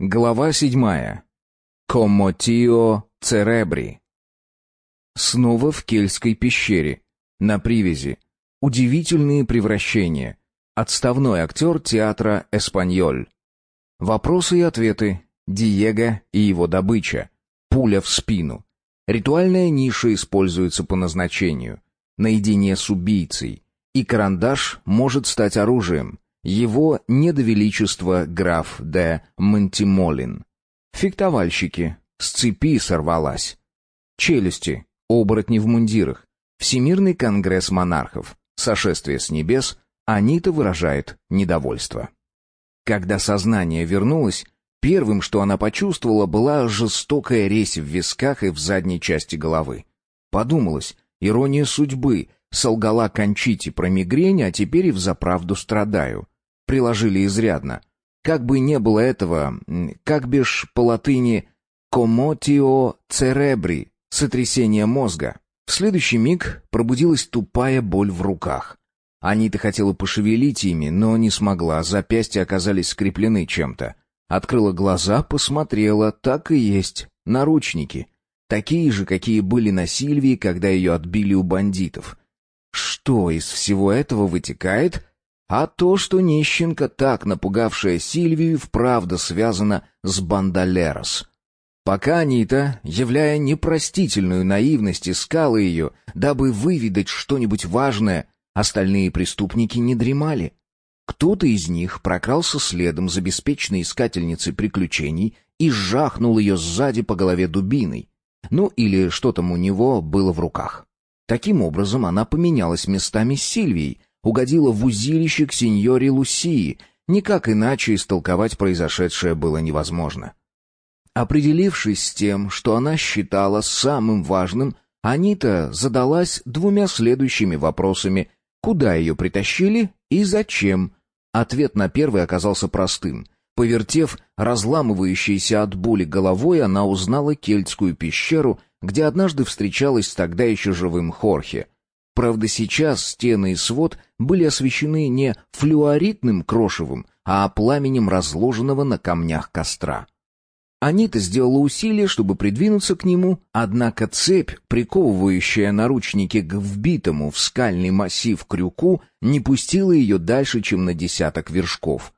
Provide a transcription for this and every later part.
Глава седьмая. Комотио церебри. Снова в кельтской пещере. На привязи. Удивительные превращения. Отставной актер театра «Эспаньоль». Вопросы и ответы. Диего и его добыча. Пуля в спину. Ритуальная ниша используется по назначению. Наедине с убийцей. И карандаш может стать оружием. Его недовеличество граф де Монтимолин. Фехтовальщики. С цепи сорвалась. Челюсти. Оборотни в мундирах. Всемирный конгресс монархов. Сошествие с небес. Анита выражает недовольство. Когда сознание вернулось, первым, что она почувствовала, была жестокая резь в висках и в задней части головы. Подумалось, ирония судьбы, солгала Кончите про мигрень, а теперь и взаправду страдаю приложили изрядно. Как бы не было этого, как бишь по латыни «комотио церебри» — сотрясение мозга. В следующий миг пробудилась тупая боль в руках. Анита хотела пошевелить ими, но не смогла, запястья оказались скреплены чем-то. Открыла глаза, посмотрела, так и есть, наручники. Такие же, какие были на Сильвии, когда ее отбили у бандитов. Что из всего этого вытекает? А то, что нищенка, так напугавшая Сильвию, вправду связана с Бандалерос. Пока Анита, являя непростительную наивность, искала ее, дабы выведать что-нибудь важное, остальные преступники не дремали. Кто-то из них прокрался следом за беспечной искательницей приключений и жахнул ее сзади по голове дубиной. Ну или что там у него было в руках. Таким образом, она поменялась местами с Сильвией, угодила в узилище к сеньоре Лусии. Никак иначе истолковать произошедшее было невозможно. Определившись с тем, что она считала самым важным, Анита задалась двумя следующими вопросами. Куда ее притащили и зачем? Ответ на первый оказался простым. Повертев разламывающейся от боли головой, она узнала кельтскую пещеру, где однажды встречалась тогда еще живым Хорхе — Правда, сейчас стены и свод были освещены не флюоритным крошевым, а пламенем разложенного на камнях костра. Анита сделала усилие, чтобы придвинуться к нему, однако цепь, приковывающая наручники к вбитому в скальный массив крюку, не пустила ее дальше, чем на десяток вершков.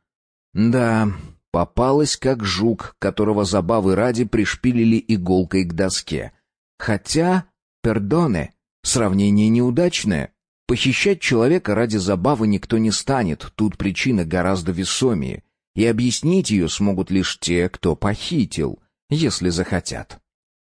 Да, попалась как жук, которого забавы ради пришпилили иголкой к доске. Хотя, пердоне, Сравнение неудачное. Похищать человека ради забавы никто не станет, тут причина гораздо весомее, и объяснить ее смогут лишь те, кто похитил, если захотят.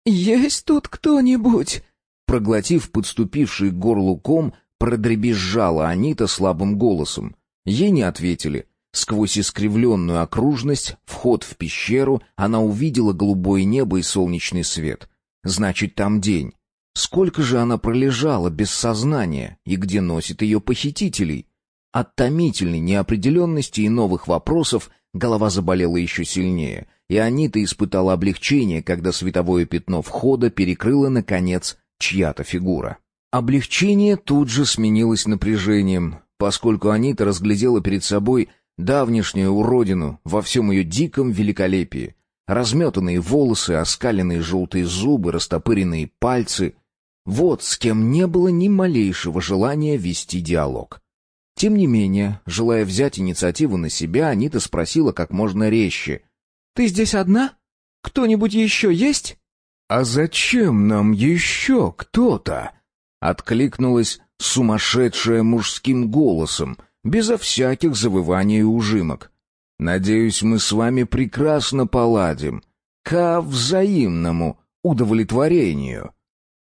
«Есть тут кто-нибудь?» Проглотив подступивший горлу ком, продребезжала Анита слабым голосом. Ей не ответили. Сквозь искривленную окружность, вход в пещеру, она увидела голубое небо и солнечный свет. Значит, там день. Сколько же она пролежала без сознания и где носит ее похитителей? От томительной неопределенности и новых вопросов голова заболела еще сильнее, и Анита испытала облегчение, когда световое пятно входа перекрыло, наконец, чья-то фигура. Облегчение тут же сменилось напряжением, поскольку Анита разглядела перед собой давнишнюю уродину во всем ее диком великолепии. Разметанные волосы, оскаленные желтые зубы, растопыренные пальцы — вот с кем не было ни малейшего желания вести диалог. Тем не менее, желая взять инициативу на себя, Анита спросила как можно резче. «Ты здесь одна? Кто-нибудь еще есть?» «А зачем нам еще кто-то?» Откликнулась сумасшедшая мужским голосом, безо всяких завываний и ужимок. «Надеюсь, мы с вами прекрасно поладим. Ко взаимному удовлетворению».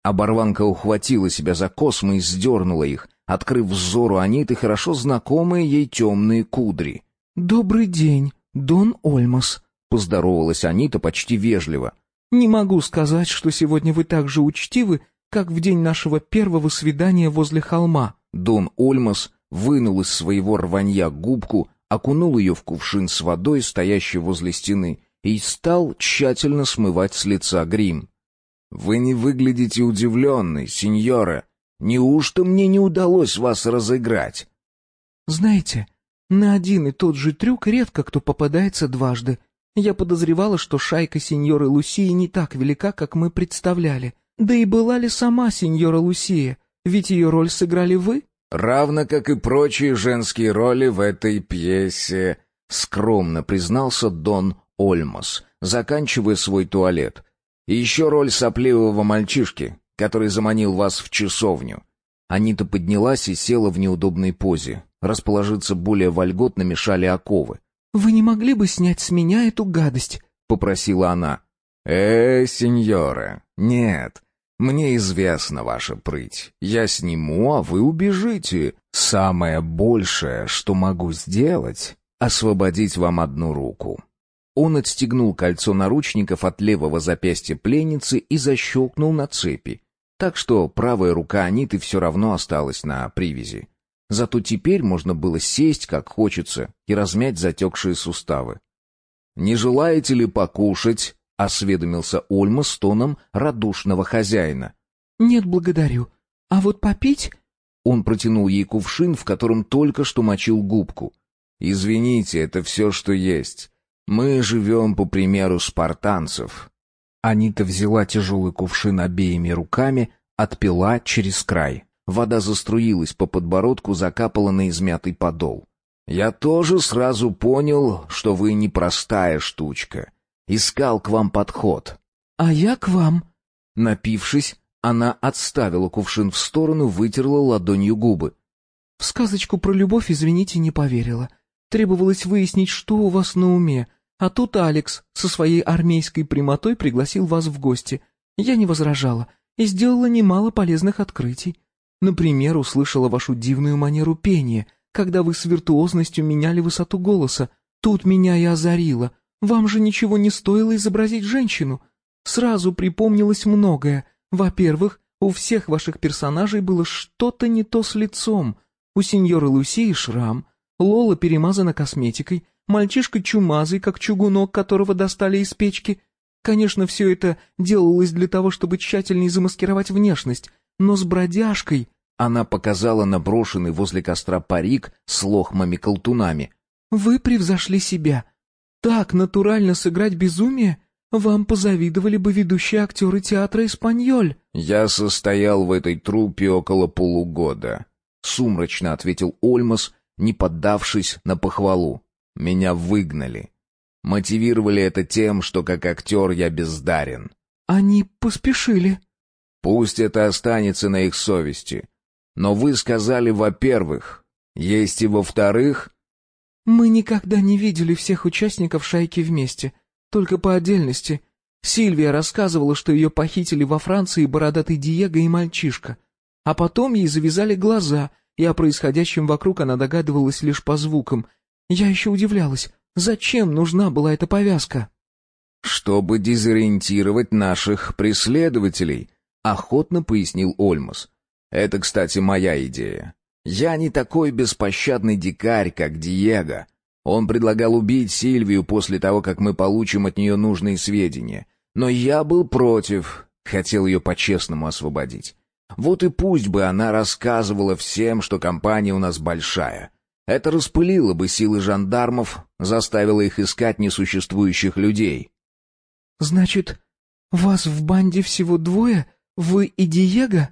Оборванка ухватила себя за космы и сдернула их, открыв взору Аниты хорошо знакомые ей темные кудри. «Добрый день, Дон Ольмас», — поздоровалась Анита почти вежливо. «Не могу сказать, что сегодня вы так же учтивы, как в день нашего первого свидания возле холма». Дон Ольмас вынул из своего рванья губку, окунул ее в кувшин с водой, стоящий возле стены, и стал тщательно смывать с лица грим. «Вы не выглядите удивленной, сеньора. Неужто мне не удалось вас разыграть?» «Знаете, на один и тот же трюк редко кто попадается дважды. Я подозревала, что шайка сеньоры Лусии не так велика, как мы представляли. Да и была ли сама сеньора Лусия? Ведь ее роль сыграли вы?» «Равно как и прочие женские роли в этой пьесе», — скромно признался Дон Ольмос, заканчивая свой туалет. «И еще роль сопливого мальчишки, который заманил вас в часовню». Анита поднялась и села в неудобной позе. Расположиться более вольготно мешали оковы. «Вы не могли бы снять с меня эту гадость?» — попросила она. «Э, сеньора, нет, мне известна ваша прыть. Я сниму, а вы убежите. Самое большее, что могу сделать, освободить вам одну руку». Он отстегнул кольцо наручников от левого запястья пленницы и защелкнул на цепи, так что правая рука Аниты все равно осталась на привязи. Зато теперь можно было сесть, как хочется, и размять затекшие суставы. «Не желаете ли покушать?» — осведомился Ольма с тоном радушного хозяина. «Нет, благодарю. А вот попить...» Он протянул ей кувшин, в котором только что мочил губку. «Извините, это все, что есть. Мы живем по примеру спартанцев». Анита взяла тяжелый кувшин обеими руками, отпила через край. Вода заструилась по подбородку, закапала на измятый подол. «Я тоже сразу понял, что вы непростая штучка. Искал к вам подход». «А я к вам». Напившись, она отставила кувшин в сторону, вытерла ладонью губы. «В сказочку про любовь, извините, не поверила. Требовалось выяснить, что у вас на уме. А тут Алекс со своей армейской прямотой пригласил вас в гости. Я не возражала и сделала немало полезных открытий. Например, услышала вашу дивную манеру пения, когда вы с виртуозностью меняли высоту голоса. Тут меня и озарило. Вам же ничего не стоило изобразить женщину. Сразу припомнилось многое. Во-первых, у всех ваших персонажей было что-то не то с лицом. У сеньоры Лусии шрам, Лола перемазана косметикой, мальчишка чумазый, как чугунок, которого достали из печки. Конечно, все это делалось для того, чтобы тщательнее замаскировать внешность, но с бродяжкой она показала на брошенный возле костра парик с лохмами-колтунами. «Вы превзошли себя. Так натурально сыграть безумие? Вам позавидовали бы ведущие актеры театра «Испаньоль». «Я состоял в этой труппе около полугода», — сумрачно ответил Ольмас, не поддавшись на похвалу. «Меня выгнали. Мотивировали это тем, что как актер я бездарен». «Они поспешили». «Пусть это останется на их совести. Но вы сказали, во-первых, есть и во-вторых...» «Мы никогда не видели всех участников шайки вместе, только по отдельности. Сильвия рассказывала, что ее похитили во Франции бородатый Диего и мальчишка. А потом ей завязали глаза, и о происходящем вокруг она догадывалась лишь по звукам. Я еще удивлялась, зачем нужна была эта повязка?» «Чтобы дезориентировать наших преследователей», — охотно пояснил Ольмас. Это, кстати, моя идея. Я не такой беспощадный дикарь, как Диего. Он предлагал убить Сильвию после того, как мы получим от нее нужные сведения. Но я был против, хотел ее по-честному освободить. Вот и пусть бы она рассказывала всем, что компания у нас большая. Это распылило бы силы жандармов, заставило их искать несуществующих людей. «Значит, вас в банде всего двое? Вы и Диего?»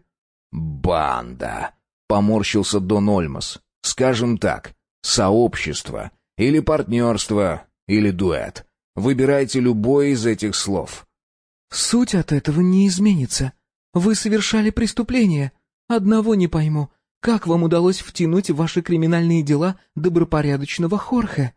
«Банда», — поморщился Дон Ольмас. «Скажем так, сообщество, или партнерство, или дуэт. Выбирайте любое из этих слов». «Суть от этого не изменится. Вы совершали преступление. Одного не пойму. Как вам удалось втянуть в ваши криминальные дела добропорядочного Хорхе?»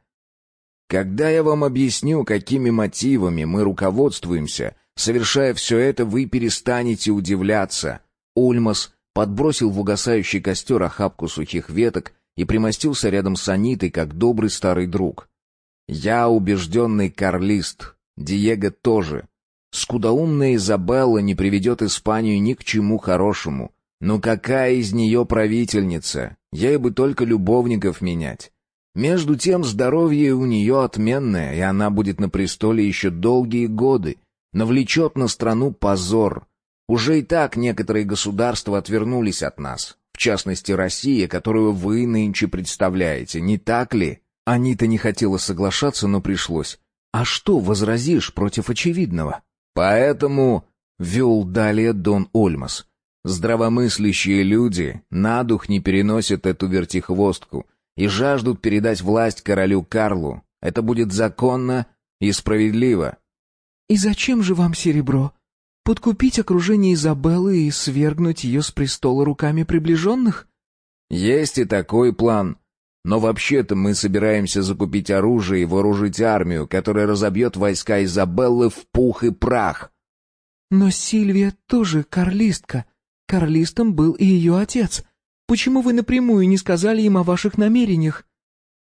«Когда я вам объясню, какими мотивами мы руководствуемся, совершая все это, вы перестанете удивляться», Ульмас подбросил в угасающий костер охапку сухих веток и примостился рядом с Анитой, как добрый старый друг. «Я убежденный карлист. Диего тоже. Скудоумная Изабелла не приведет Испанию ни к чему хорошему. Но какая из нее правительница? Ей бы только любовников менять. Между тем здоровье у нее отменное, и она будет на престоле еще долгие годы. Навлечет на страну позор. Уже и так некоторые государства отвернулись от нас, в частности Россия, которую вы нынче представляете, не так ли? Анита не хотела соглашаться, но пришлось. А что возразишь против очевидного? Поэтому вел далее Дон Ольмас. Здравомыслящие люди на дух не переносят эту вертихвостку и жаждут передать власть королю Карлу. Это будет законно и справедливо. «И зачем же вам серебро? Подкупить окружение Изабеллы и свергнуть ее с престола руками приближенных?» «Есть и такой план. Но вообще-то мы собираемся закупить оружие и вооружить армию, которая разобьет войска Изабеллы в пух и прах». «Но Сильвия тоже карлистка. Карлистом был и ее отец. Почему вы напрямую не сказали им о ваших намерениях?»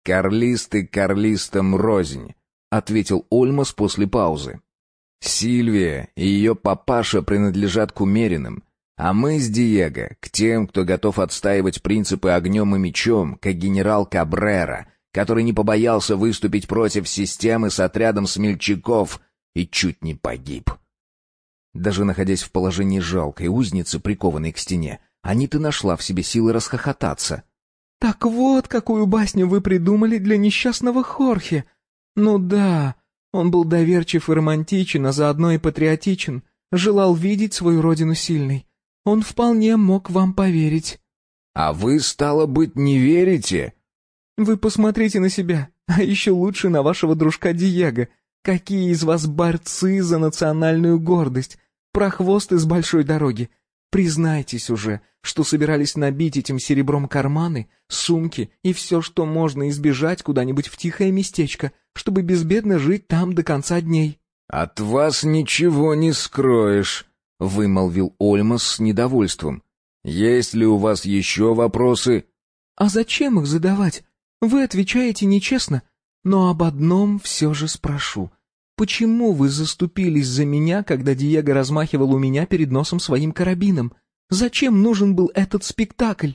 «Карлисты карлистам рознь», — ответил Ольмас после паузы. «Сильвия и ее папаша принадлежат к умеренным, а мы с Диего к тем, кто готов отстаивать принципы огнем и мечом, как генерал Кабрера, который не побоялся выступить против системы с отрядом смельчаков и чуть не погиб». Даже находясь в положении жалкой узницы, прикованной к стене, Анита нашла в себе силы расхохотаться. «Так вот, какую басню вы придумали для несчастного Хорхе! Ну да, он был доверчив и романтичен, а заодно и патриотичен, желал видеть свою родину сильной. Он вполне мог вам поверить». «А вы, стало быть, не верите?» «Вы посмотрите на себя, а еще лучше на вашего дружка Диего. Какие из вас борцы за национальную гордость, прохвост из большой дороги. Признайтесь уже, что собирались набить этим серебром карманы, сумки и все, что можно избежать куда-нибудь в тихое местечко, чтобы безбедно жить там до конца дней». «От вас ничего не скроешь», — вымолвил Ольмас с недовольством. «Есть ли у вас еще вопросы?» «А зачем их задавать? Вы отвечаете нечестно, но об одном все же спрошу. Почему вы заступились за меня, когда Диего размахивал у меня перед носом своим карабином? Зачем нужен был этот спектакль?»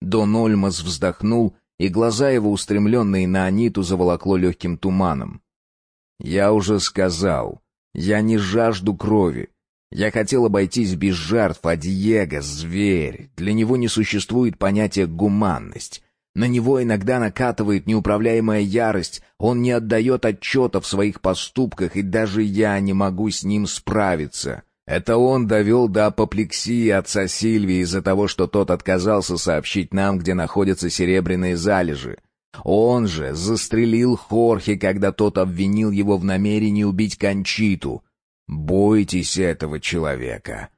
Дон Ольмас вздохнул, и глаза его, устремленные на Аниту, заволокло легким туманом. «Я уже сказал, я не жажду крови. Я хотел обойтись без жертв, а Диего — зверь. Для него не существует понятия «гуманность». На него иногда накатывает неуправляемая ярость, он не отдает отчета в своих поступках, и даже я не могу с ним справиться. Это он довел до апоплексии отца Сильвии из-за того, что тот отказался сообщить нам, где находятся серебряные залежи. Он же застрелил Хорхе, когда тот обвинил его в намерении убить Кончиту. Бойтесь этого человека.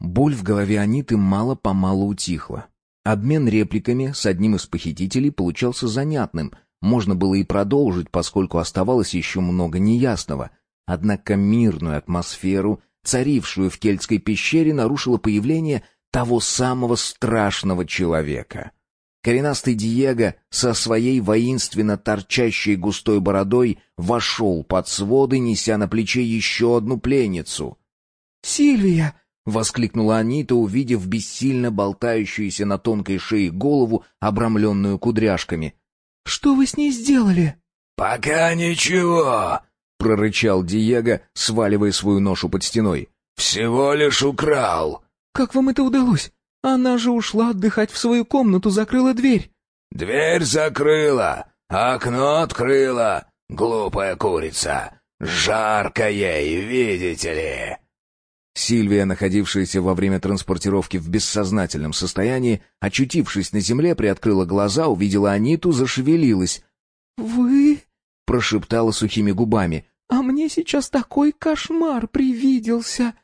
Боль в голове Аниты мало-помалу утихла. Обмен репликами с одним из похитителей получался занятным. Можно было и продолжить, поскольку оставалось еще много неясного. Однако мирную атмосферу, царившую в кельтской пещере, нарушило появление того самого страшного человека. Коренастый Диего со своей воинственно торчащей густой бородой вошел под своды, неся на плече еще одну пленницу. «Сильвия!» — воскликнула Анита, увидев бессильно болтающуюся на тонкой шее голову, обрамленную кудряшками. «Что вы с ней сделали?» «Пока ничего», — прорычал Диего, сваливая свою ношу под стеной. «Всего лишь украл». «Как вам это удалось? Она же ушла отдыхать в свою комнату, закрыла дверь». «Дверь закрыла, окно открыла, глупая курица. Жарко ей, видите ли». Сильвия, находившаяся во время транспортировки в бессознательном состоянии, очутившись на земле, приоткрыла глаза, увидела Аниту, зашевелилась. «Вы?» — прошептала сухими губами. «А мне сейчас такой кошмар привиделся!»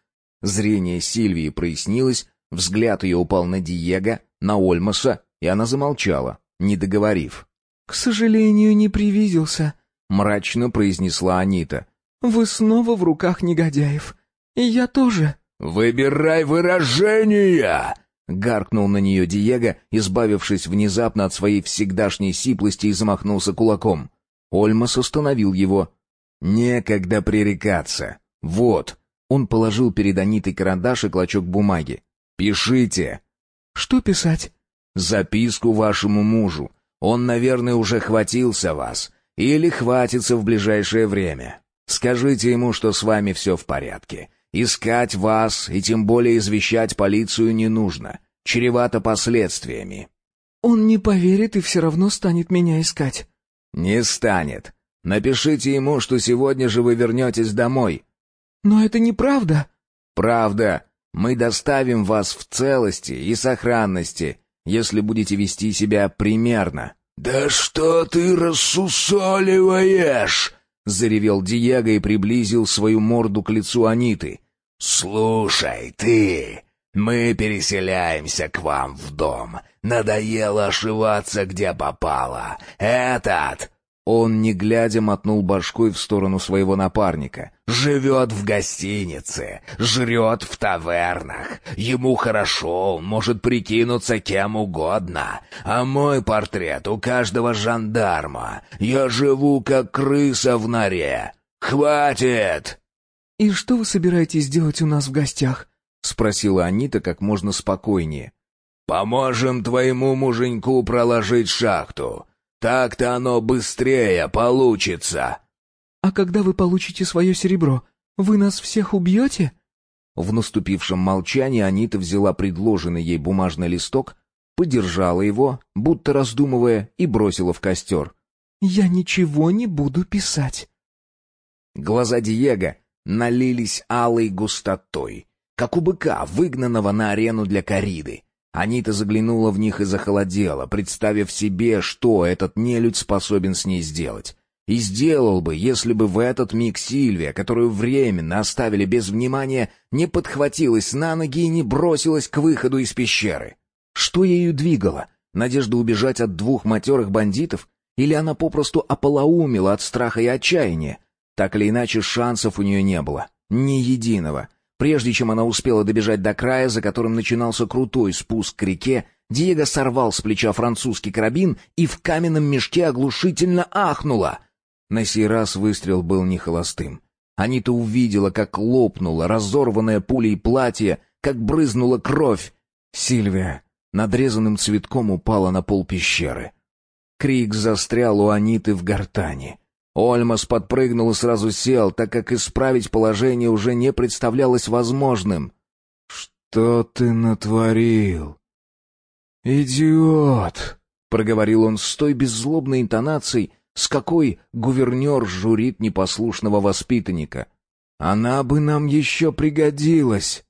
Зрение Сильвии прояснилось, взгляд ее упал на Диего, на Ольмаса, и она замолчала, не договорив. «К сожалению, не привиделся», — мрачно произнесла Анита. «Вы снова в руках негодяев. «И я тоже». «Выбирай выражения!» — гаркнул на нее Диего, избавившись внезапно от своей всегдашней сиплости и замахнулся кулаком. Ольмас остановил его. «Некогда пререкаться. Вот». Он положил перед Анитой карандаш и клочок бумаги. «Пишите». «Что писать?» «Записку вашему мужу. Он, наверное, уже хватился вас. Или хватится в ближайшее время. Скажите ему, что с вами все в порядке. Искать вас и тем более извещать полицию не нужно. Чревато последствиями. Он не поверит и все равно станет меня искать. Не станет. Напишите ему, что сегодня же вы вернетесь домой». «Но это неправда». «Правда. Мы доставим вас в целости и сохранности, если будете вести себя примерно». «Да что ты рассусоливаешь?» — заревел Диего и приблизил свою морду к лицу Аниты. «Слушай, ты, мы переселяемся к вам в дом. Надоело ошиваться, где попало. Этот...» Он, не глядя, мотнул башкой в сторону своего напарника. «Живет в гостинице, жрет в тавернах. Ему хорошо, он может прикинуться кем угодно. А мой портрет у каждого жандарма. Я живу, как крыса в норе. Хватит!» «И что вы собираетесь делать у нас в гостях?» — спросила Анита как можно спокойнее. «Поможем твоему муженьку проложить шахту. Так-то оно быстрее получится». «А когда вы получите свое серебро, вы нас всех убьете?» В наступившем молчании Анита взяла предложенный ей бумажный листок, подержала его, будто раздумывая, и бросила в костер. «Я ничего не буду писать». Глаза Диего налились алой густотой, как у быка, выгнанного на арену для кориды. Анита заглянула в них и захолодела, представив себе, что этот нелюдь способен с ней сделать. И сделал бы, если бы в этот миг Сильвия, которую временно оставили без внимания, не подхватилась на ноги и не бросилась к выходу из пещеры. Что ею двигало? Надежда убежать от двух матерых бандитов? Или она попросту ополоумила от страха и отчаяния? Так или иначе, шансов у нее не было. Ни единого. Прежде чем она успела добежать до края, за которым начинался крутой спуск к реке, Диего сорвал с плеча французский карабин и в каменном мешке оглушительно ахнула. На сей раз выстрел был не холостым. Анита увидела, как лопнуло разорванное пулей платье, как брызнула кровь. Сильвия надрезанным цветком упала на пол пещеры. Крик застрял у Аниты в гортани. Ольмас подпрыгнул и сразу сел, так как исправить положение уже не представлялось возможным. «Что ты натворил?» «Идиот!» — проговорил он с той беззлобной интонацией, с какой гувернер журит непослушного воспитанника. «Она бы нам еще пригодилась!»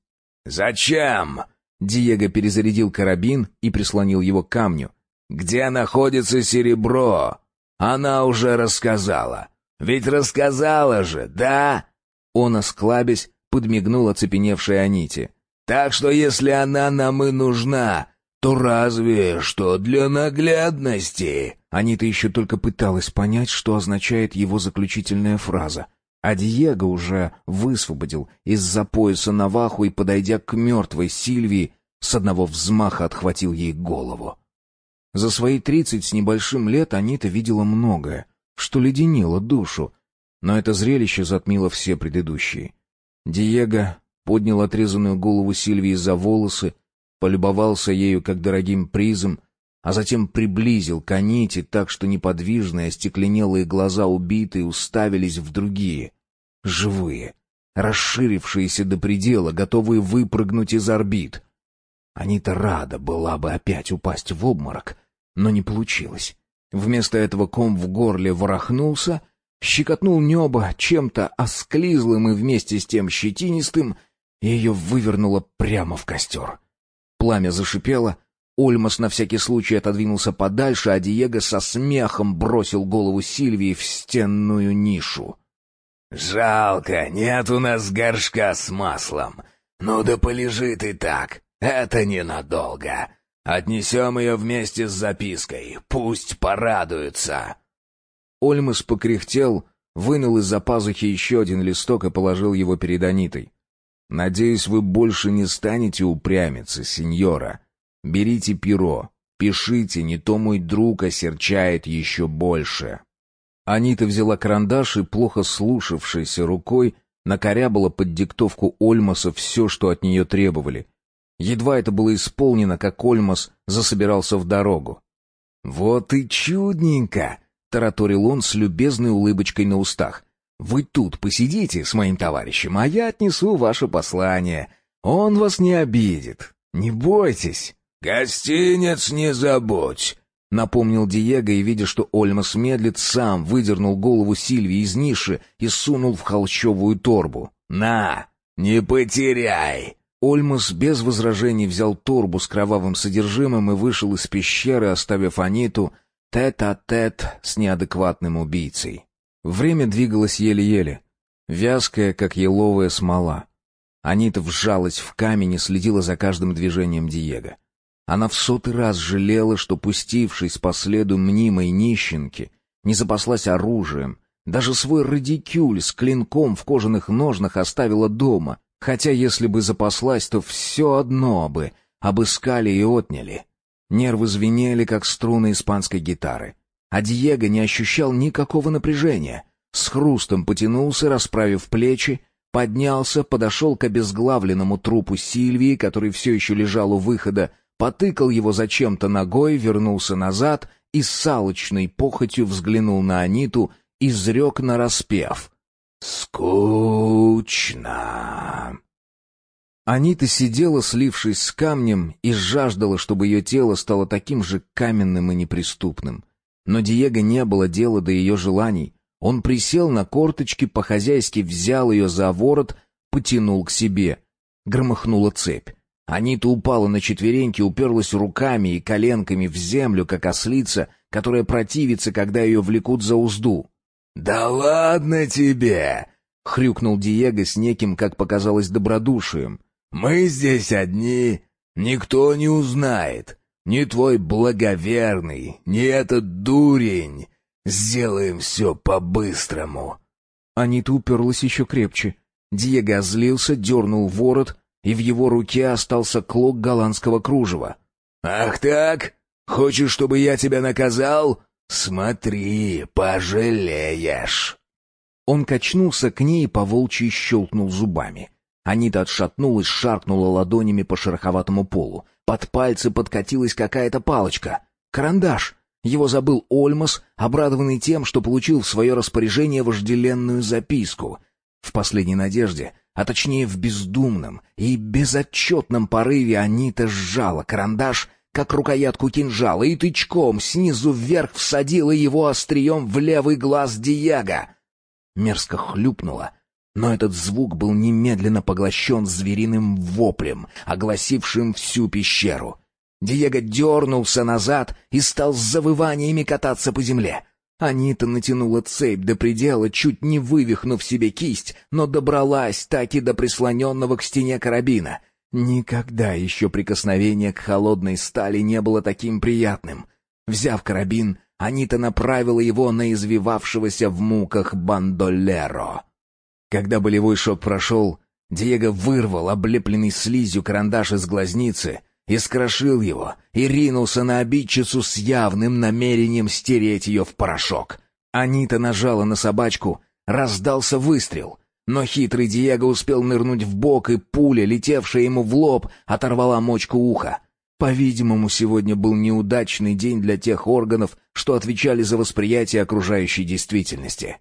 «Зачем?» Диего перезарядил карабин и прислонил его к камню. «Где находится серебро?» Она уже рассказала. Ведь рассказала же, да? Он, осклабясь, подмигнул оцепеневшей Аните. Так что если она нам и нужна, то разве что для наглядности. Анита еще только пыталась понять, что означает его заключительная фраза. А Диего уже высвободил из-за пояса Наваху и, подойдя к мертвой Сильвии, с одного взмаха отхватил ей голову. За свои тридцать с небольшим лет Анита видела многое, что леденило душу, но это зрелище затмило все предыдущие. Диего поднял отрезанную голову Сильвии за волосы, полюбовался ею как дорогим призом, а затем приблизил к Аните так, что неподвижные, остекленелые глаза убитой уставились в другие, живые, расширившиеся до предела, готовые выпрыгнуть из орбит. Анита рада была бы опять упасть в обморок, но не получилось. Вместо этого ком в горле ворохнулся, щекотнул небо чем-то осклизлым и вместе с тем щетинистым, и ее вывернуло прямо в костер. Пламя зашипело, Ольмас на всякий случай отодвинулся подальше, а Диего со смехом бросил голову Сильвии в стенную нишу. «Жалко, нет у нас горшка с маслом. Ну да полежит и так. Это ненадолго. Отнесем ее вместе с запиской. Пусть порадуется. Ольмас покряхтел, вынул из-за пазухи еще один листок и положил его перед Анитой. «Надеюсь, вы больше не станете упрямиться, сеньора. Берите перо, пишите, не то мой друг осерчает еще больше». Анита взяла карандаш и, плохо слушавшейся рукой, накорябала под диктовку Ольмаса все, что от нее требовали — Едва это было исполнено, как Ольмас засобирался в дорогу. «Вот и чудненько!» — тараторил он с любезной улыбочкой на устах. «Вы тут посидите с моим товарищем, а я отнесу ваше послание. Он вас не обидит. Не бойтесь». «Гостинец не забудь!» Напомнил Диего и, видя, что Ольмас медлит, сам выдернул голову Сильвии из ниши и сунул в холщовую торбу. «На, не потеряй!» Ольмас без возражений взял торбу с кровавым содержимым и вышел из пещеры, оставив Аниту тет-а-тет -тет с неадекватным убийцей. Время двигалось еле-еле, вязкое, как еловая смола. Анита вжалась в камень и следила за каждым движением Диего. Она в сотый раз жалела, что, пустившись по следу мнимой нищенки, не запаслась оружием, даже свой радикюль с клинком в кожаных ножнах оставила дома, Хотя если бы запаслась, то все одно бы обыскали и отняли. Нервы звенели, как струны испанской гитары. А Диего не ощущал никакого напряжения. С хрустом потянулся, расправив плечи, поднялся, подошел к обезглавленному трупу Сильвии, который все еще лежал у выхода, потыкал его зачем-то ногой, вернулся назад и с салочной похотью взглянул на Аниту, изрек нараспев — «Скучно». Анита сидела, слившись с камнем, и жаждала, чтобы ее тело стало таким же каменным и неприступным. Но Диего не было дела до ее желаний. Он присел на корточки, по-хозяйски взял ее за ворот, потянул к себе. Громыхнула цепь. Анита упала на четвереньки, уперлась руками и коленками в землю, как ослица, которая противится, когда ее влекут за узду. «Да ладно тебе!» — хрюкнул Диего с неким, как показалось, добродушием. «Мы здесь одни, никто не узнает. Ни твой благоверный, ни этот дурень. Сделаем все по-быстрому». Анита уперлась еще крепче. Диего озлился, дернул ворот, и в его руке остался клок голландского кружева. «Ах так? Хочешь, чтобы я тебя наказал? «Смотри, пожалеешь!» Он качнулся к ней и поволчьи щелкнул зубами. Анита отшатнулась, шаркнула ладонями по шероховатому полу. Под пальцы подкатилась какая-то палочка. Карандаш. Его забыл Ольмас, обрадованный тем, что получил в свое распоряжение вожделенную записку. В последней надежде, а точнее в бездумном и безотчетном порыве Анита сжала карандаш как рукоятку кинжала, и тычком снизу вверх всадила его острием в левый глаз Диего. Мерзко хлюпнуло, но этот звук был немедленно поглощен звериным воплем, огласившим всю пещеру. Диего дернулся назад и стал с завываниями кататься по земле. Анита натянула цепь до предела, чуть не вывихнув себе кисть, но добралась так и до прислоненного к стене карабина. Никогда еще прикосновение к холодной стали не было таким приятным. Взяв карабин, Анита направила его на извивавшегося в муках бандолеро. Когда болевой шок прошел, Диего вырвал облепленный слизью карандаш из глазницы, искрошил его и ринулся на обидчицу с явным намерением стереть ее в порошок. Анита нажала на собачку, раздался выстрел — но хитрый Диего успел нырнуть в бок, и пуля, летевшая ему в лоб, оторвала мочку уха. По-видимому, сегодня был неудачный день для тех органов, что отвечали за восприятие окружающей действительности.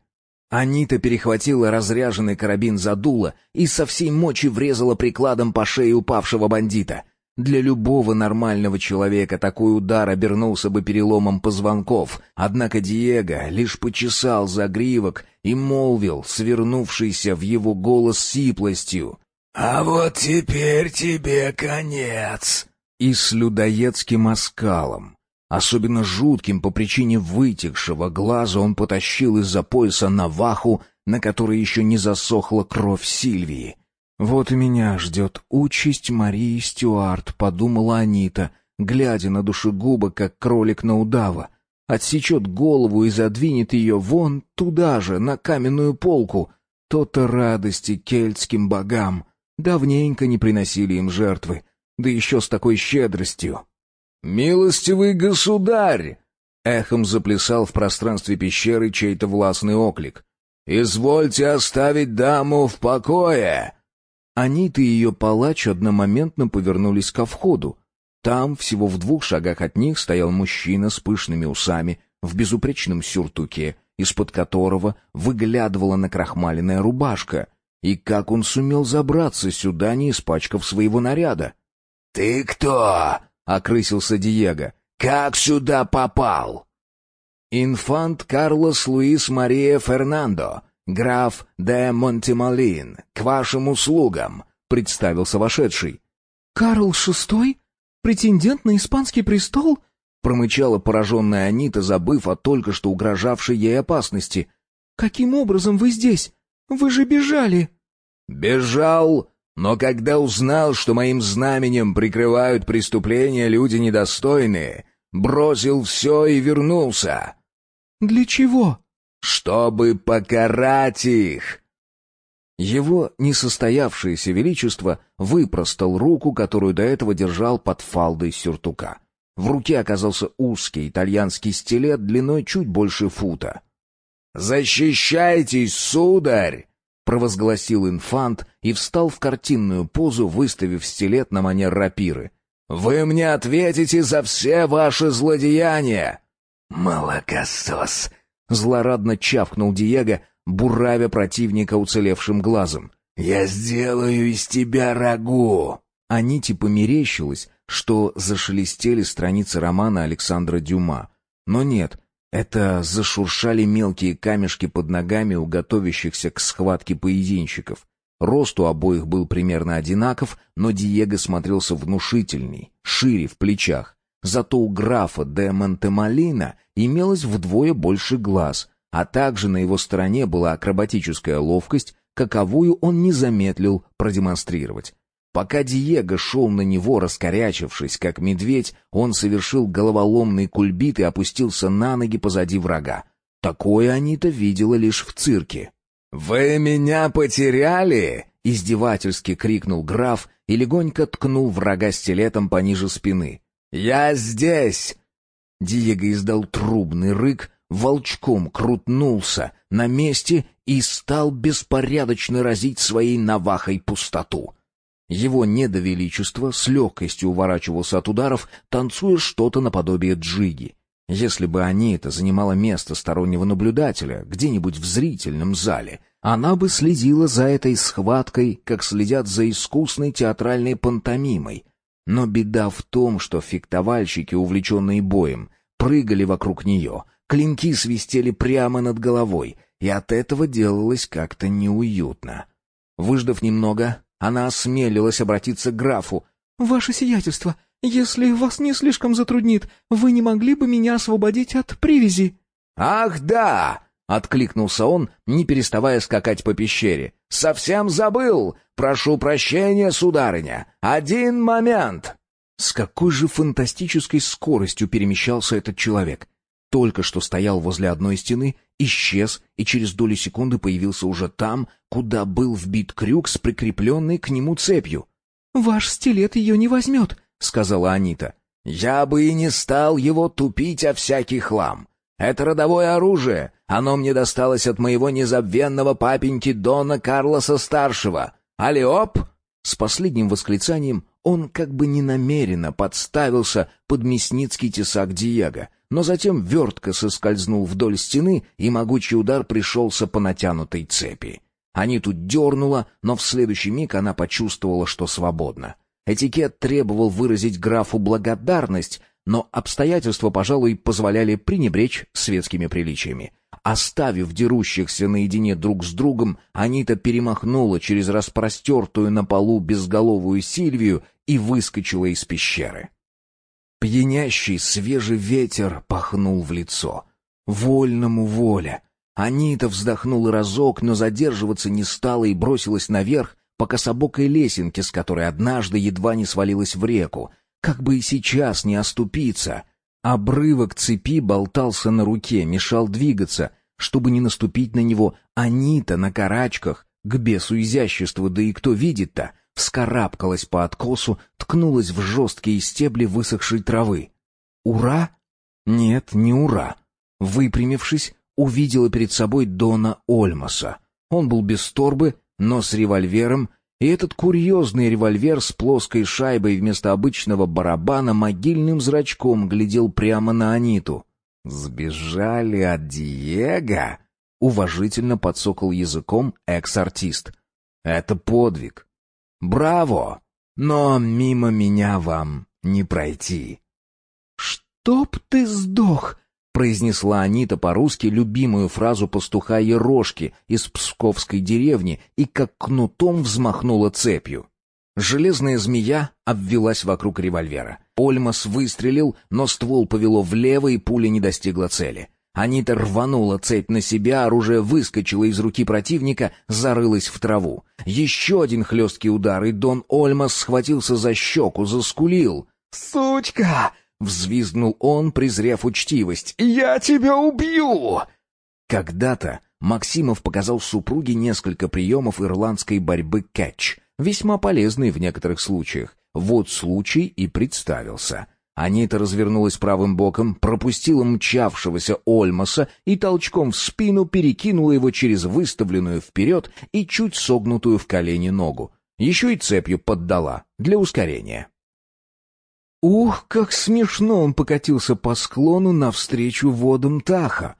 Анита перехватила разряженный карабин за дуло и со всей мочи врезала прикладом по шее упавшего бандита — для любого нормального человека такой удар обернулся бы переломом позвонков, однако Диего лишь почесал загривок и молвил, свернувшийся в его голос сиплостью. «А вот теперь тебе конец!» И с людоедским оскалом. Особенно жутким по причине вытекшего глаза он потащил из-за пояса наваху, на которой еще не засохла кровь Сильвии. «Вот и меня ждет участь Марии Стюарт», — подумала Анита, глядя на душегуба, как кролик на удава. Отсечет голову и задвинет ее вон туда же, на каменную полку. То-то радости кельтским богам. Давненько не приносили им жертвы, да еще с такой щедростью. «Милостивый государь!» Эхом заплясал в пространстве пещеры чей-то властный оклик. «Извольте оставить даму в покое!» Анита и ее палач одномоментно повернулись ко входу. Там, всего в двух шагах от них, стоял мужчина с пышными усами, в безупречном сюртуке, из-под которого выглядывала накрахмаленная рубашка. И как он сумел забраться сюда, не испачкав своего наряда? «Ты кто?» — окрысился Диего. Как сюда попал?» «Инфант Карлос Луис Мария Фернандо, граф де Монтемалин, к вашим услугам», — представился вошедший. «Карл Шестой? Претендент на испанский престол?» — промычала пораженная Анита, забыв о только что угрожавшей ей опасности. «Каким образом вы здесь? Вы же бежали!» «Бежал, но когда узнал, что моим знаменем прикрывают преступления люди недостойные, бросил все и вернулся». «Для чего?» «Чтобы покарать их!» Его несостоявшееся величество выпростал руку, которую до этого держал под фалдой сюртука. В руке оказался узкий итальянский стилет длиной чуть больше фута. «Защищайтесь, сударь!» — провозгласил инфант и встал в картинную позу, выставив стилет на манер рапиры. «Вы мне ответите за все ваши злодеяния!» «Молокосос!» — злорадно чавкнул Диего, буравя противника уцелевшим глазом. «Я сделаю из тебя рагу!» Аните померещилось, что зашелестели страницы романа Александра Дюма. Но нет, это зашуршали мелкие камешки под ногами у готовящихся к схватке поединщиков. Рост у обоих был примерно одинаков, но Диего смотрелся внушительней, шире в плечах. Зато у графа де Монтемалина имелось вдвое больше глаз, а также на его стороне была акробатическая ловкость, каковую он не замедлил продемонстрировать. Пока Диего шел на него, раскорячившись, как медведь, он совершил головоломный кульбит и опустился на ноги позади врага. Такое Анита видела лишь в цирке. «Вы меня потеряли!» — издевательски крикнул граф и легонько ткнул врага стилетом пониже спины. «Я здесь!» Диего издал трубный рык, волчком крутнулся на месте и стал беспорядочно разить своей навахой пустоту. Его недовеличество с легкостью уворачивался от ударов, танцуя что-то наподобие джиги. Если бы они это занимало место стороннего наблюдателя где-нибудь в зрительном зале, она бы следила за этой схваткой, как следят за искусной театральной пантомимой. Но беда в том, что фехтовальщики, увлеченные боем, прыгали вокруг нее, клинки свистели прямо над головой, и от этого делалось как-то неуютно. Выждав немного, она осмелилась обратиться к графу. «Ваше сиятельство, если вас не слишком затруднит, вы не могли бы меня освободить от привязи?» «Ах, да!» — откликнулся он, не переставая скакать по пещере. «Совсем забыл! Прошу прощения, сударыня! Один момент!» С какой же фантастической скоростью перемещался этот человек? Только что стоял возле одной стены, исчез и через долю секунды появился уже там, куда был вбит крюк с прикрепленной к нему цепью. «Ваш стилет ее не возьмет», — сказала Анита. «Я бы и не стал его тупить о всякий хлам. Это родовое оружие. Оно мне досталось от моего незабвенного папеньки Дона Карлоса-старшего. Алиоп!» С последним восклицанием он как бы ненамеренно подставился под мясницкий тесак Диего, но затем вертко соскользнул вдоль стены, и могучий удар пришелся по натянутой цепи. Они тут дернуло, но в следующий миг она почувствовала, что свободна. Этикет требовал выразить графу благодарность, но обстоятельства, пожалуй, позволяли пренебречь светскими приличиями. Оставив дерущихся наедине друг с другом, Анита перемахнула через распростертую на полу безголовую Сильвию и выскочила из пещеры. Пьянящий свежий ветер пахнул в лицо. Вольному воля. Анита вздохнула разок, но задерживаться не стала и бросилась наверх по кособокой лесенке, с которой однажды едва не свалилась в реку. Как бы и сейчас не оступиться. Обрывок цепи болтался на руке, мешал двигаться. Чтобы не наступить на него, Анита на карачках, к бесу изящества, да и кто видит-то, вскарабкалась по откосу, ткнулась в жесткие стебли высохшей травы. «Ура?» Нет, не ура. Выпрямившись, увидела перед собой Дона Ольмаса. Он был без торбы, но с револьвером, и этот курьезный револьвер с плоской шайбой вместо обычного барабана могильным зрачком глядел прямо на Аниту. «Сбежали от Диего?» — уважительно подсокал языком экс-артист. «Это подвиг. Браво! Но мимо меня вам не пройти. «Чтоб ты сдох!» — произнесла Анита по-русски любимую фразу пастуха Ерошки из псковской деревни и как кнутом взмахнула цепью. Железная змея обвелась вокруг револьвера. Ольмас выстрелил, но ствол повело влево, и пуля не достигла цели. Анита рванула цепь на себя, оружие выскочило из руки противника, зарылось в траву. Еще один хлесткий удар, и Дон Ольмас схватился за щеку, заскулил. «Сучка!» — взвизгнул он, презрев учтивость. «Я тебя убью!» Когда-то Максимов показал супруге несколько приемов ирландской борьбы кэтч, весьма полезный в некоторых случаях. Вот случай и представился. Анита развернулась правым боком, пропустила мчавшегося Ольмаса и толчком в спину перекинула его через выставленную вперед и чуть согнутую в колени ногу. Еще и цепью поддала, для ускорения. Ух, как смешно он покатился по склону навстречу водам Таха.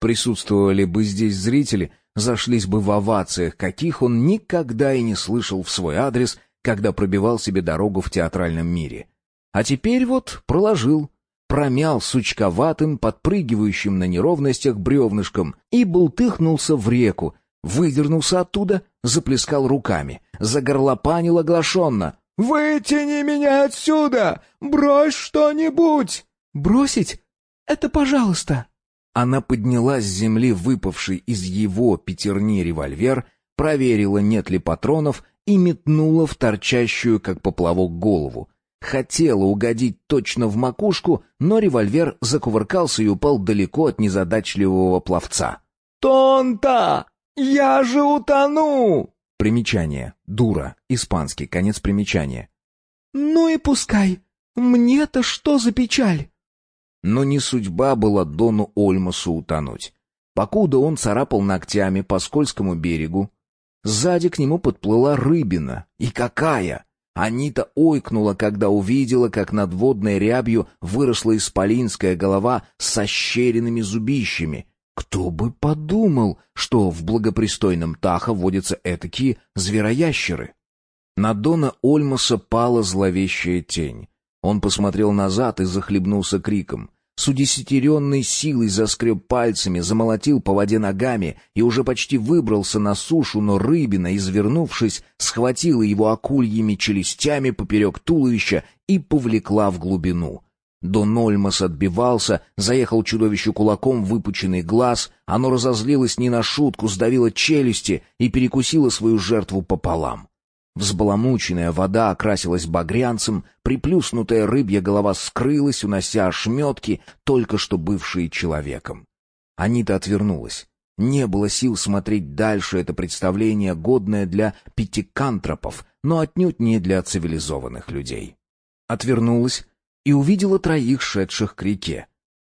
Присутствовали бы здесь зрители, зашлись бы в овациях, каких он никогда и не слышал в свой адрес, когда пробивал себе дорогу в театральном мире. А теперь вот проложил, промял сучковатым, подпрыгивающим на неровностях бревнышком и бултыхнулся в реку, вывернулся оттуда, заплескал руками, загорлопанил оглашенно. «Вытяни меня отсюда! Брось что-нибудь!» «Бросить? Это пожалуйста!» Она подняла с земли выпавший из его пятерни револьвер, проверила, нет ли патронов, и метнула в торчащую, как поплавок, голову. Хотела угодить точно в макушку, но револьвер закувыркался и упал далеко от незадачливого пловца. «Тонта! Я же утону!» Примечание. Дура. Испанский. Конец примечания. «Ну и пускай. Мне-то что за печаль?» Но не судьба была Дону Ольмасу утонуть. Покуда он царапал ногтями по скользкому берегу, сзади к нему подплыла рыбина. И какая! Анита ойкнула, когда увидела, как над водной рябью выросла исполинская голова с ощеренными зубищами, кто бы подумал, что в благопристойном Таха водятся этакие звероящеры? На Дона Ольмаса пала зловещая тень. Он посмотрел назад и захлебнулся криком. С удесятеренной силой заскреб пальцами, замолотил по воде ногами и уже почти выбрался на сушу, но рыбина, извернувшись, схватила его акульями челюстями поперек туловища и повлекла в глубину — Дон Ольмас отбивался, заехал чудовищу кулаком в выпученный глаз, оно разозлилось не на шутку, сдавило челюсти и перекусило свою жертву пополам. Взбаламученная вода окрасилась багрянцем, приплюснутая рыбья голова скрылась, унося ошметки, только что бывшие человеком. Анита отвернулась. Не было сил смотреть дальше это представление, годное для пятикантропов, но отнюдь не для цивилизованных людей. Отвернулась, и увидела троих, шедших к реке.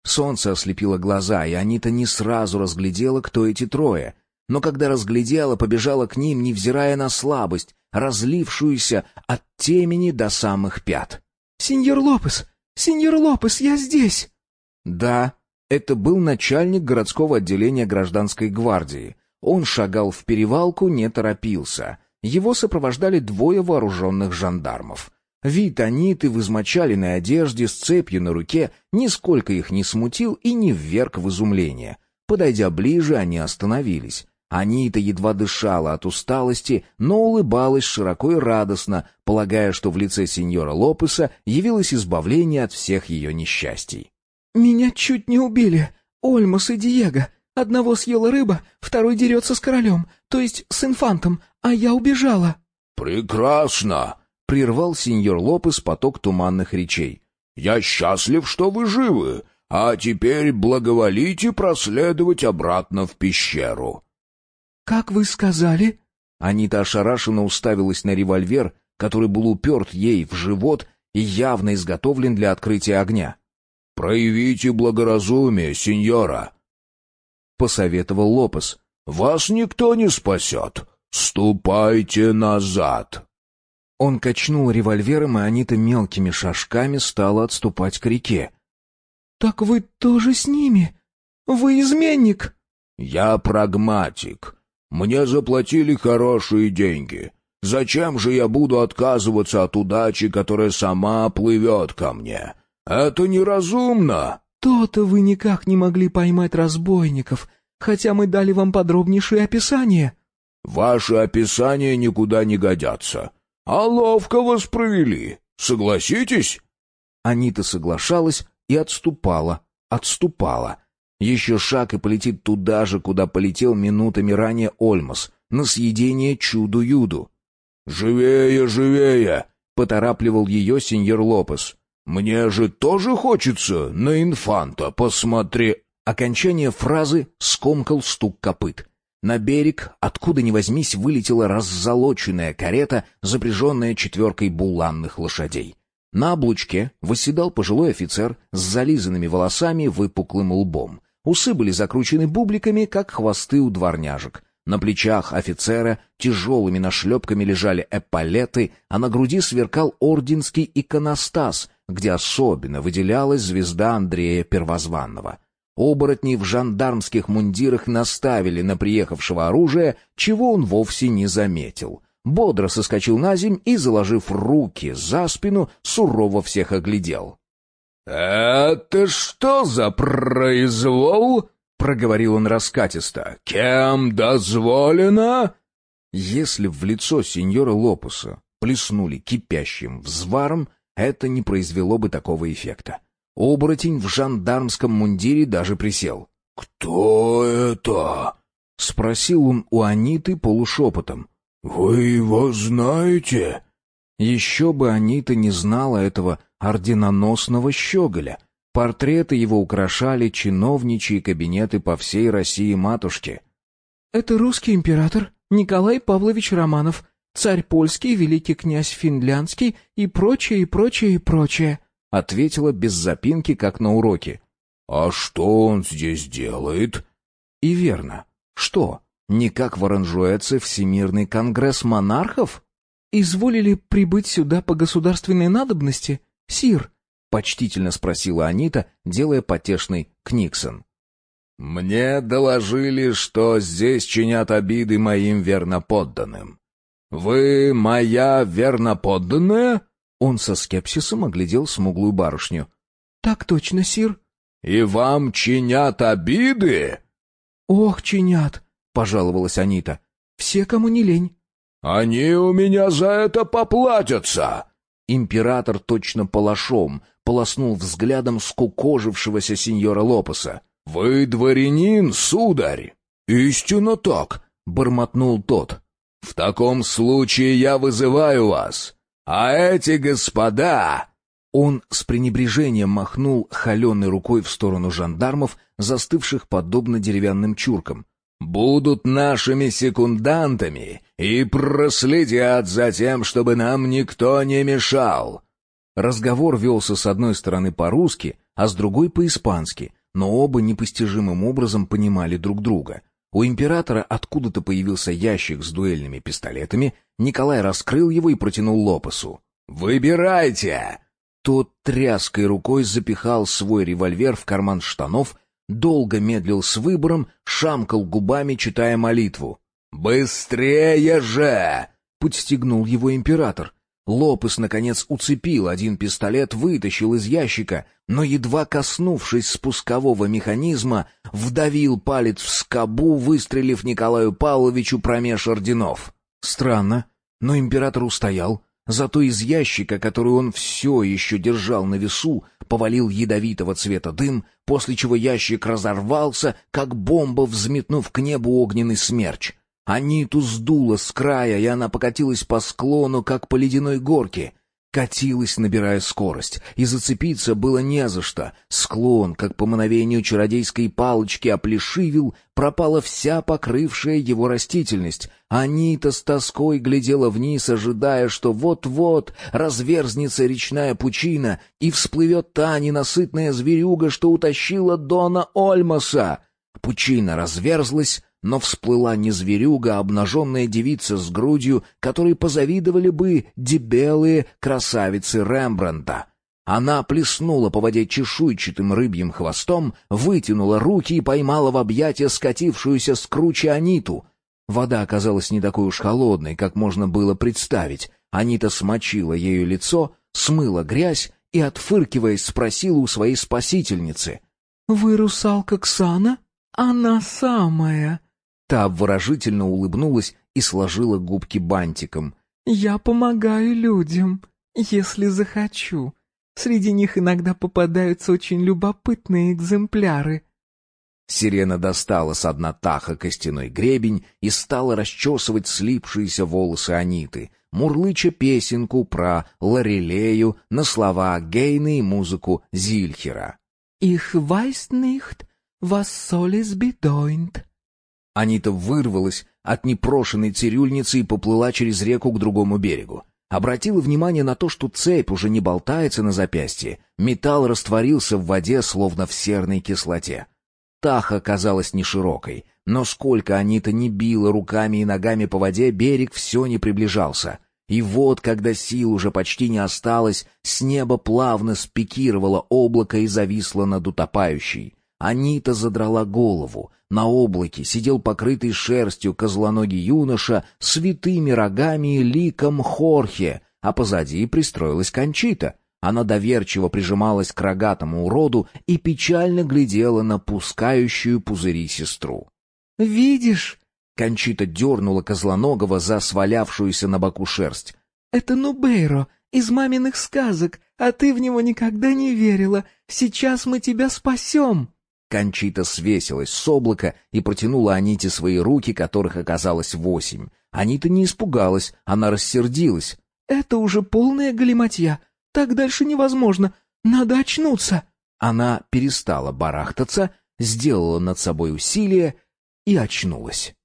Солнце ослепило глаза, и Анита не сразу разглядела, кто эти трое. Но когда разглядела, побежала к ним, невзирая на слабость, разлившуюся от темени до самых пят. «Сеньор Лопес! Сеньор Лопес, я здесь!» Да, это был начальник городского отделения гражданской гвардии. Он шагал в перевалку, не торопился. Его сопровождали двое вооруженных жандармов. Вид Аниты в измочаленной одежде с цепью на руке нисколько их не смутил и не вверг в изумление. Подойдя ближе, они остановились. Анита едва дышала от усталости, но улыбалась широко и радостно, полагая, что в лице сеньора Лопеса явилось избавление от всех ее несчастий. «Меня чуть не убили. Ольмас и Диего. Одного съела рыба, второй дерется с королем, то есть с инфантом, а я убежала». «Прекрасно!» Прервал сеньор Лопес поток туманных речей. «Я счастлив, что вы живы, а теперь благоволите проследовать обратно в пещеру». «Как вы сказали?» Анита ошарашенно уставилась на револьвер, который был уперт ей в живот и явно изготовлен для открытия огня. «Проявите благоразумие, сеньора», — посоветовал Лопес. «Вас никто не спасет. Ступайте назад». Он качнул револьвером, и Анита мелкими шажками стала отступать к реке. «Так вы тоже с ними? Вы изменник?» «Я прагматик. Мне заплатили хорошие деньги. Зачем же я буду отказываться от удачи, которая сама плывет ко мне? Это неразумно!» «То-то вы никак не могли поймать разбойников, хотя мы дали вам подробнейшее описание». «Ваши описания никуда не годятся. А ловко вас провели. Согласитесь?» Анита соглашалась и отступала, отступала. Еще шаг и полетит туда же, куда полетел минутами ранее Ольмас, на съедение чуду-юду. «Живее, живее!» — поторапливал ее сеньор Лопес. «Мне же тоже хочется на инфанта посмотреть!» Окончание фразы скомкал стук копыт. На берег, откуда ни возьмись, вылетела раззолоченная карета, запряженная четверкой буланных лошадей. На облучке восседал пожилой офицер с зализанными волосами, выпуклым лбом. Усы были закручены бубликами, как хвосты у дворняжек. На плечах офицера тяжелыми нашлепками лежали эполеты, а на груди сверкал орденский иконостас, где особенно выделялась звезда Андрея Первозванного. Оборотни в жандармских мундирах наставили на приехавшего оружие, чего он вовсе не заметил. Бодро соскочил на земь и, заложив руки за спину, сурово всех оглядел. «Это что за произвол?» — проговорил он раскатисто. «Кем дозволено?» Если в лицо сеньора Лопуса плеснули кипящим взваром, это не произвело бы такого эффекта. Оборотень в жандармском мундире даже присел. «Кто это?» — спросил он у Аниты полушепотом. «Вы его знаете?» Еще бы Анита не знала этого орденоносного щеголя. Портреты его украшали чиновничьи кабинеты по всей России-матушке. «Это русский император Николай Павлович Романов, царь польский, великий князь финляндский и прочее, и прочее, и прочее», — ответила без запинки, как на уроке. «А что он здесь делает?» «И верно. Что, не как в Оранжуэце Всемирный конгресс монархов?» «Изволили прибыть сюда по государственной надобности, сир?» — почтительно спросила Анита, делая потешный Книксон. «Мне доложили, что здесь чинят обиды моим верноподданным. Вы моя верноподданная?» Он со скепсисом оглядел смуглую барышню. «Так точно, сир». «И вам чинят обиды?» «Ох, чинят!» — пожаловалась Анита. «Все, кому не лень». «Они у меня за это поплатятся!» Император точно палашом полоснул взглядом скукожившегося сеньора Лопеса. «Вы дворянин, сударь?» «Истинно так», — бормотнул тот. «В таком случае я вызываю вас. А эти господа...» Он с пренебрежением махнул холеной рукой в сторону жандармов, застывших подобно деревянным чуркам будут нашими секундантами и проследят за тем, чтобы нам никто не мешал». Разговор велся с одной стороны по-русски, а с другой по-испански, но оба непостижимым образом понимали друг друга. У императора откуда-то появился ящик с дуэльными пистолетами, Николай раскрыл его и протянул Лопесу. «Выбирайте!» Тот тряской рукой запихал свой револьвер в карман штанов долго медлил с выбором, шамкал губами, читая молитву. «Быстрее же!» — подстегнул его император. Лопес, наконец, уцепил один пистолет, вытащил из ящика, но, едва коснувшись спускового механизма, вдавил палец в скобу, выстрелив Николаю Павловичу промеж орденов. Странно, но император устоял, Зато из ящика, который он все еще держал на весу, повалил ядовитого цвета дым, после чего ящик разорвался, как бомба, взметнув к небу огненный смерч. Аниту сдуло с края, и она покатилась по склону, как по ледяной горке — катилась, набирая скорость, и зацепиться было не за что. Склон, как по мановению чародейской палочки, оплешивил, пропала вся покрывшая его растительность. Анита с тоской глядела вниз, ожидая, что вот-вот разверзнется речная пучина и всплывет та ненасытная зверюга, что утащила Дона Ольмаса. Пучина разверзлась, но всплыла не зверюга, а обнаженная девица с грудью, которой позавидовали бы дебелые красавицы Рембрандта. Она плеснула по воде чешуйчатым рыбьим хвостом, вытянула руки и поймала в объятия скатившуюся с круче Аниту. Вода оказалась не такой уж холодной, как можно было представить. Анита смочила ею лицо, смыла грязь и, отфыркиваясь, спросила у своей спасительницы. «Вы русалка Ксана? Она самая!» Та обворожительно улыбнулась и сложила губки бантиком. «Я помогаю людям, если захочу. Среди них иногда попадаются очень любопытные экземпляры». Сирена достала с дна таха костяной гребень и стала расчесывать слипшиеся волосы Аниты, мурлыча песенку про Лорелею на слова Гейна и музыку Зильхера. «Их was soll es bedeuten?» Анита вырвалась от непрошенной цирюльницы и поплыла через реку к другому берегу. Обратила внимание на то, что цепь уже не болтается на запястье. Металл растворился в воде, словно в серной кислоте. Таха оказалась не широкой, но сколько Анита не била руками и ногами по воде, берег все не приближался. И вот, когда сил уже почти не осталось, с неба плавно спикировало облако и зависло над утопающей. Анита задрала голову. На облаке сидел покрытый шерстью козлоногий юноша с витыми рогами и ликом Хорхе, а позади пристроилась Кончита. Она доверчиво прижималась к рогатому уроду и печально глядела на пускающую пузыри сестру. «Видишь?» Кончита дернула Козлоногого за свалявшуюся на боку шерсть. «Это Нубейро из маминых сказок, а ты в него никогда не верила. Сейчас мы тебя спасем!» Кончита свесилась с облака и протянула Аните свои руки, которых оказалось восемь. Анита не испугалась, она рассердилась. «Это уже полная галиматья. Так дальше невозможно. Надо очнуться!» Она перестала барахтаться, сделала над собой усилие и очнулась.